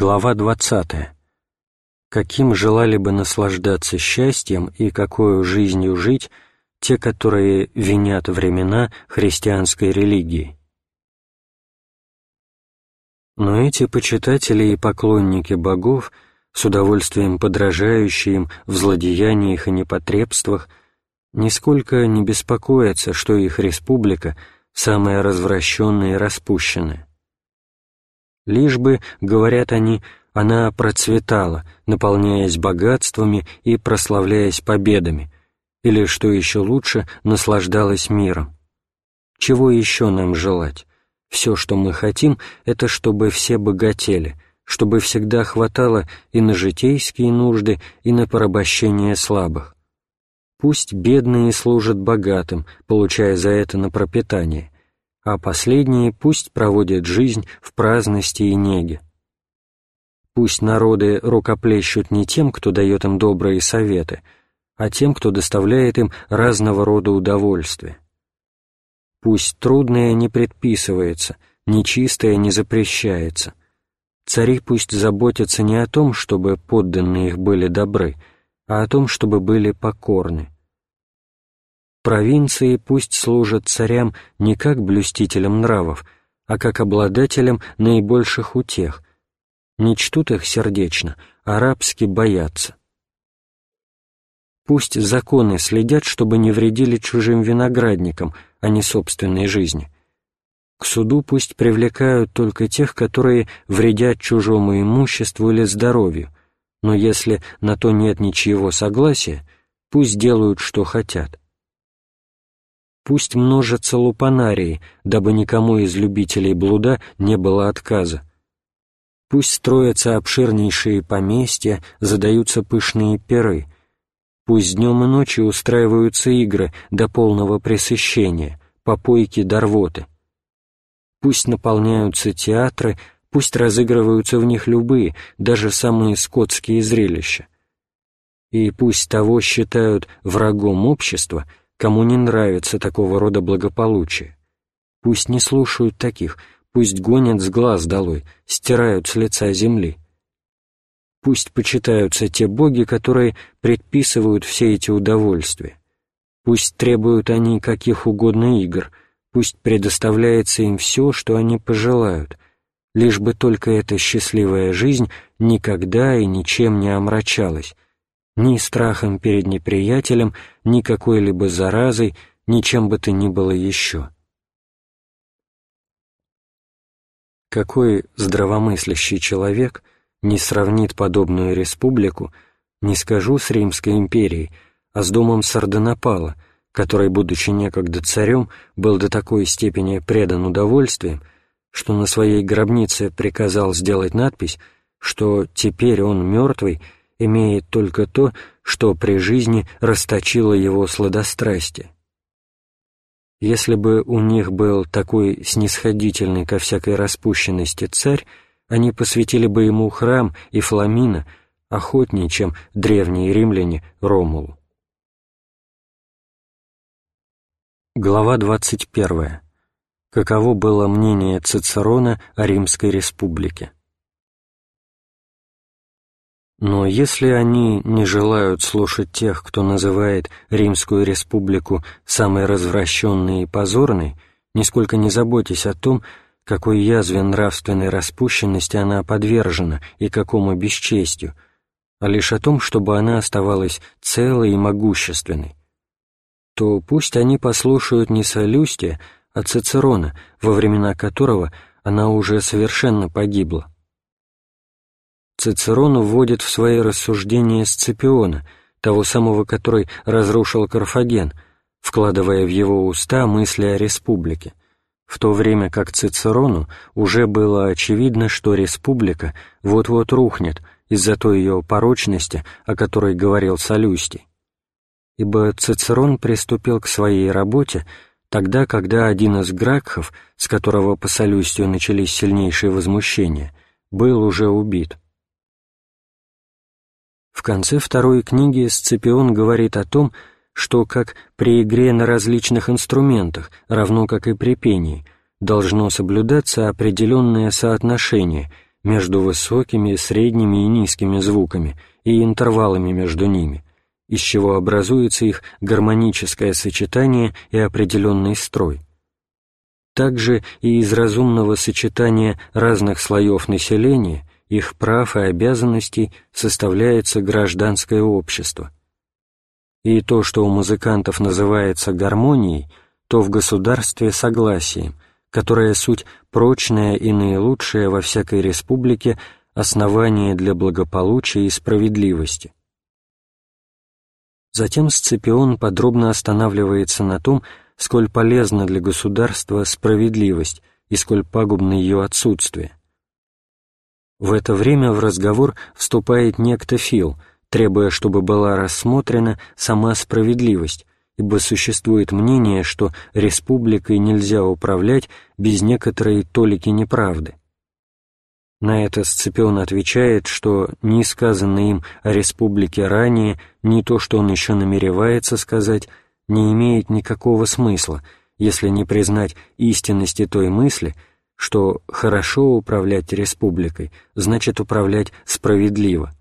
Глава 20. Каким желали бы наслаждаться счастьем и какую жизнью жить те, которые винят времена христианской религии? Но эти почитатели и поклонники богов, с удовольствием подражающие им в злодеяниях и непотребствах, нисколько не беспокоятся, что их республика самая развращенная и распущенная лишь бы, говорят они, она процветала, наполняясь богатствами и прославляясь победами, или, что еще лучше, наслаждалась миром. Чего еще нам желать? Все, что мы хотим, это чтобы все богатели, чтобы всегда хватало и на житейские нужды, и на порабощение слабых. Пусть бедные служат богатым, получая за это на пропитание, а последние пусть проводят жизнь в праздности и неге. Пусть народы рукоплещут не тем, кто дает им добрые советы, а тем, кто доставляет им разного рода удовольствия. Пусть трудное не предписывается, нечистое не запрещается. Цари пусть заботятся не о том, чтобы подданные их были добры, а о том, чтобы были покорны. Провинции пусть служат царям не как блюстителям нравов, а как обладателям наибольших утех. Не чтут их сердечно, а рабски боятся. Пусть законы следят, чтобы не вредили чужим виноградникам, а не собственной жизни. К суду пусть привлекают только тех, которые вредят чужому имуществу или здоровью, но если на то нет ничьего согласия, пусть делают, что хотят пусть множатся лупанарии, дабы никому из любителей блуда не было отказа. Пусть строятся обширнейшие поместья, задаются пышные перы. Пусть днем и ночью устраиваются игры до полного пресыщения, попойки до рвоты. Пусть наполняются театры, пусть разыгрываются в них любые, даже самые скотские зрелища. И пусть того считают врагом общества, кому не нравится такого рода благополучие. Пусть не слушают таких, пусть гонят с глаз долой, стирают с лица земли. Пусть почитаются те боги, которые предписывают все эти удовольствия. Пусть требуют они каких угодно игр, пусть предоставляется им все, что они пожелают, лишь бы только эта счастливая жизнь никогда и ничем не омрачалась, ни страхом перед неприятелем, ни какой-либо заразой, ни чем бы то ни было еще. Какой здравомыслящий человек не сравнит подобную республику, не скажу с Римской империей, а с домом Сардонапала, который, будучи некогда царем, был до такой степени предан удовольствием, что на своей гробнице приказал сделать надпись, что теперь он мертвый — имеет только то, что при жизни расточило его сладострастие. Если бы у них был такой снисходительный ко всякой распущенности царь, они посвятили бы ему храм и Фламина охотнее, чем древние римляне Ромулу. Глава 21. Каково было мнение Цицерона о Римской республике? Но если они не желают слушать тех, кто называет Римскую республику самой развращенной и позорной, нисколько не заботясь о том, какой язве нравственной распущенности она подвержена и какому бесчестью, а лишь о том, чтобы она оставалась целой и могущественной, то пусть они послушают не Солюстия, а Цицерона, во времена которого она уже совершенно погибла. Цицерон вводит в свои рассуждения Сципиона, того самого, который разрушил Карфаген, вкладывая в его уста мысли о республике, в то время как Цицерону уже было очевидно, что республика вот-вот рухнет из-за той ее порочности, о которой говорил Солюстий. Ибо Цицерон приступил к своей работе тогда, когда один из Гракхов, с которого по Солюстию начались сильнейшие возмущения, был уже убит. В конце второй книги Сципион говорит о том, что как при игре на различных инструментах, равно как и при пении, должно соблюдаться определенное соотношение между высокими, средними и низкими звуками и интервалами между ними, из чего образуется их гармоническое сочетание и определенный строй. Также и из разумного сочетания разных слоев населения, их прав и обязанностей составляется гражданское общество. И то, что у музыкантов называется гармонией, то в государстве согласием, которое суть прочное и наилучшее во всякой республике основание для благополучия и справедливости. Затем Сципион подробно останавливается на том, сколь полезна для государства справедливость и сколь пагубно ее отсутствие. В это время в разговор вступает некто Фил, требуя, чтобы была рассмотрена сама справедливость, ибо существует мнение, что республикой нельзя управлять без некоторой толики неправды. На это Сципион отвечает, что ни сказанное им о республике ранее, ни то, что он еще намеревается сказать, не имеет никакого смысла, если не признать истинности той мысли, что хорошо управлять республикой значит управлять справедливо.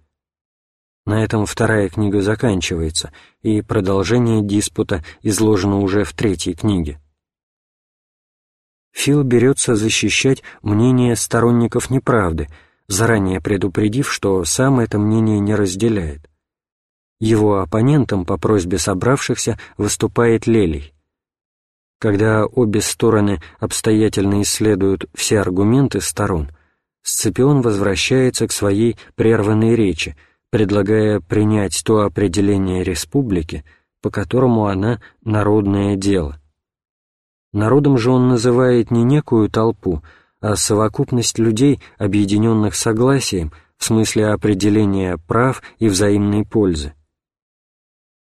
На этом вторая книга заканчивается, и продолжение диспута изложено уже в третьей книге. Фил берется защищать мнение сторонников неправды, заранее предупредив, что сам это мнение не разделяет. Его оппонентом по просьбе собравшихся выступает Лелий. Когда обе стороны обстоятельно исследуют все аргументы сторон, Сципион возвращается к своей прерванной речи, предлагая принять то определение республики, по которому она «народное дело». Народом же он называет не некую толпу, а совокупность людей, объединенных согласием в смысле определения прав и взаимной пользы.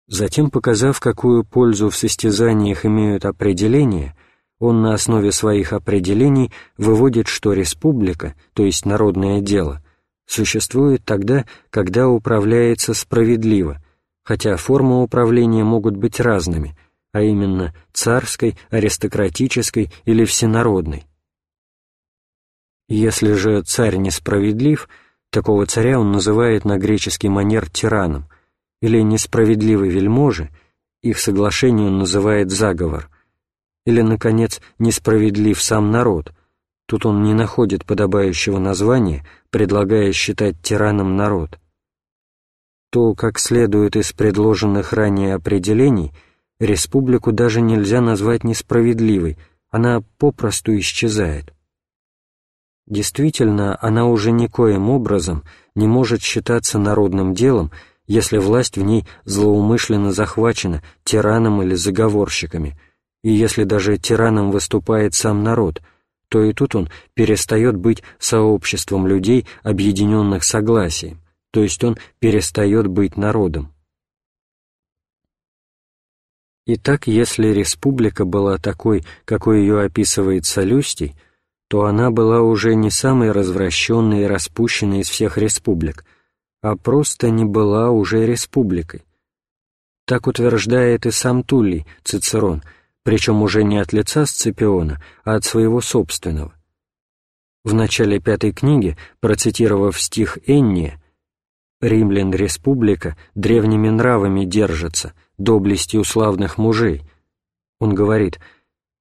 Затем, показав, какую пользу в состязаниях имеют определения, он на основе своих определений выводит, что республика, то есть народное дело, существует тогда, когда управляется справедливо, хотя формы управления могут быть разными, а именно царской, аристократической или всенародной. Если же царь несправедлив, такого царя он называет на греческий манер тираном – или несправедливый вельможи, их соглашение он называет заговор, или, наконец, несправедлив сам народ, тут он не находит подобающего названия, предлагая считать тираном народ. То, как следует из предложенных ранее определений, республику даже нельзя назвать несправедливой, она попросту исчезает. Действительно, она уже никоим образом не может считаться народным делом, если власть в ней злоумышленно захвачена тираном или заговорщиками, и если даже тираном выступает сам народ, то и тут он перестает быть сообществом людей, объединенных согласием, то есть он перестает быть народом. Итак, если республика была такой, какой ее описывает Солюстий, то она была уже не самой развращенной и распущенной из всех республик – а просто не была уже республикой. Так утверждает и сам Туллий, Цицерон, причем уже не от лица Сципиона, а от своего собственного. В начале пятой книги, процитировав стих Энния, «Римлян республика древними нравами держится, доблестью славных мужей», он говорит,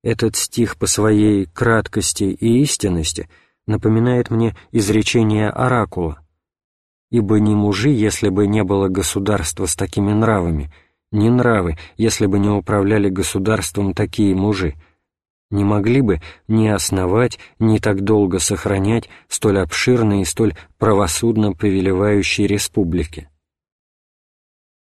«Этот стих по своей краткости и истинности напоминает мне изречение Оракула, ибо ни мужи, если бы не было государства с такими нравами, ни нравы, если бы не управляли государством такие мужи, не могли бы ни основать, ни так долго сохранять столь обширные и столь правосудно повелевающие республики.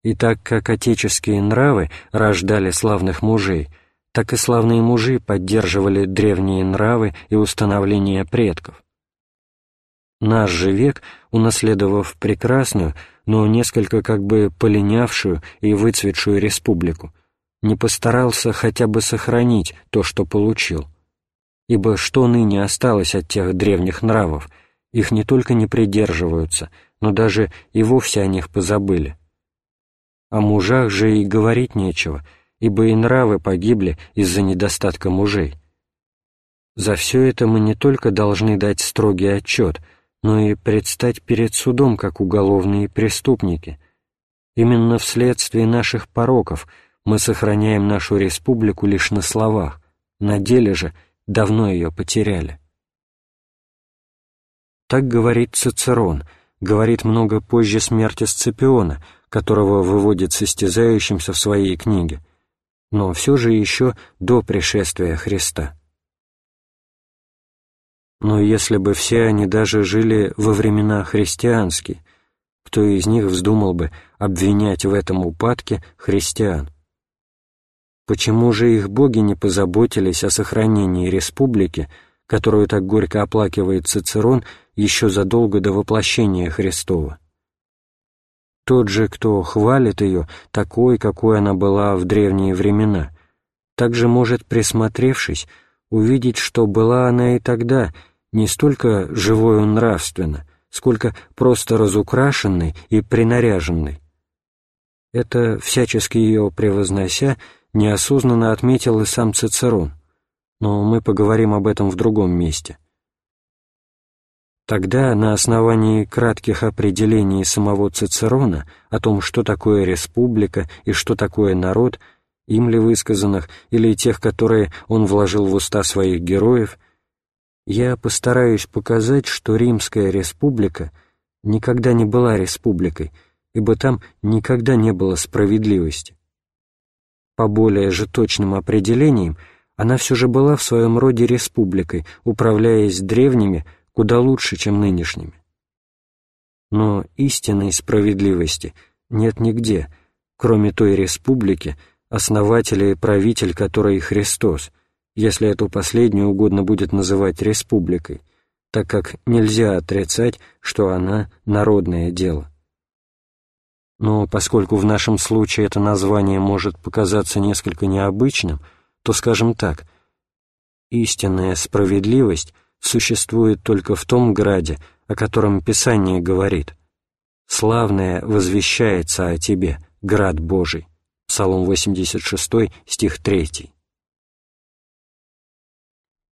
И так как отеческие нравы рождали славных мужей, так и славные мужи поддерживали древние нравы и установления предков. Наш же век, унаследовав прекрасную, но несколько как бы полинявшую и выцветшую республику, не постарался хотя бы сохранить то, что получил. Ибо что ныне осталось от тех древних нравов, их не только не придерживаются, но даже и вовсе о них позабыли. О мужах же и говорить нечего, ибо и нравы погибли из-за недостатка мужей. За все это мы не только должны дать строгий отчет — но и предстать перед судом как уголовные преступники. Именно вследствие наших пороков мы сохраняем нашу республику лишь на словах, на деле же давно ее потеряли. Так говорит Цицерон, говорит много позже смерти Сципиона, которого выводит состязающимся в своей книге, но все же еще до пришествия Христа. Но если бы все они даже жили во времена христианские, кто из них вздумал бы обвинять в этом упадке христиан? Почему же их боги не позаботились о сохранении республики, которую так горько оплакивает Цицерон еще задолго до воплощения Христова? Тот же, кто хвалит ее, такой, какой она была в древние времена, также может, присмотревшись, увидеть, что была она и тогда не столько живою нравственно, сколько просто разукрашенной и принаряженной. Это, всячески ее превознося, неосознанно отметил и сам Цицерон, но мы поговорим об этом в другом месте. Тогда на основании кратких определений самого Цицерона о том, что такое республика и что такое народ, им ли высказанных или тех, которые он вложил в уста своих героев, я постараюсь показать, что Римская республика никогда не была республикой, ибо там никогда не было справедливости. По более же точным определениям, она все же была в своем роде республикой, управляясь древними, куда лучше, чем нынешними. Но истинной справедливости нет нигде, кроме той республики, основателя и правитель которой Христос, если эту последнюю угодно будет называть республикой, так как нельзя отрицать, что она народное дело. Но поскольку в нашем случае это название может показаться несколько необычным, то скажем так, истинная справедливость существует только в том граде, о котором Писание говорит. «Славное возвещается о тебе, град Божий». Псалом 86, стих 3.